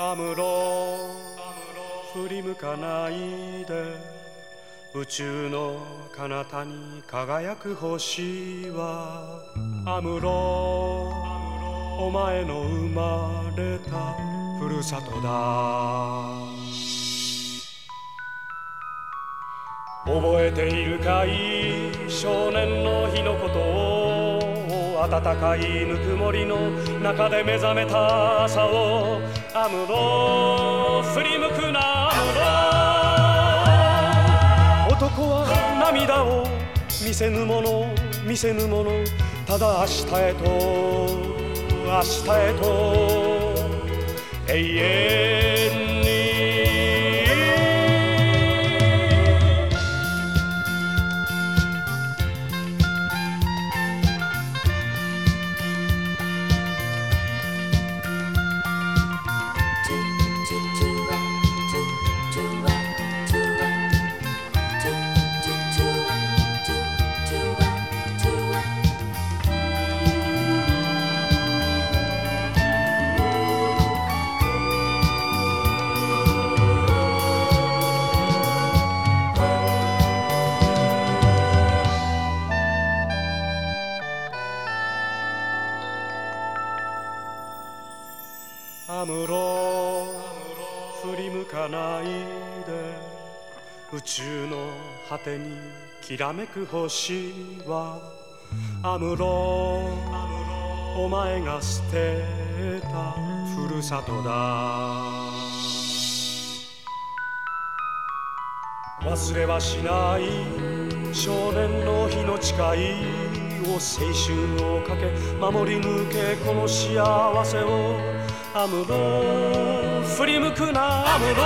アムロ振り向かないで宇宙の彼方に輝く星はアムロお前の生まれたふるさとだ。覚えているかい？少年の日のことを暖かいぬくもりの中で目覚めた朝をアムロ振り向くなアムロ男は涙を見せぬもの見せぬもの。ただ明日へと明日へと。永遠アムロ振り向かないで宇宙の果てにきらめく星はアムロお前が捨てたふるさとだ。忘れはしない少年の日の誓いを青春をかけ守り抜けこの幸せをアムロ振り向くなアムロ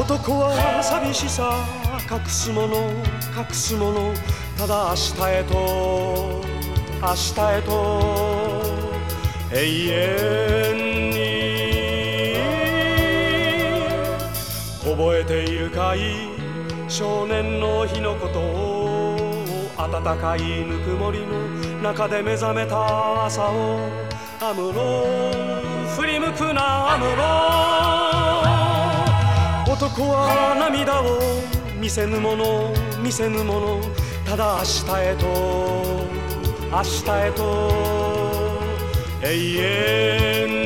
男は寂しさ隠すもの隠すものただ明日へと明日へと永遠に覚えているかい少年の日のことを暖かいぬくもりの中で目覚めた朝をアムロ振り向くなアムロ男は涙を見せぬもの見せぬもの。ただ明日へと明日へと永遠